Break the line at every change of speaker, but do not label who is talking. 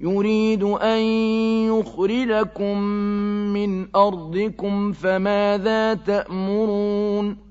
يُرِيدُ أَن يُخْرِجَكُم مِّنْ أَرْضِكُمْ فَمَاذَا تَأْمُرُونَ؟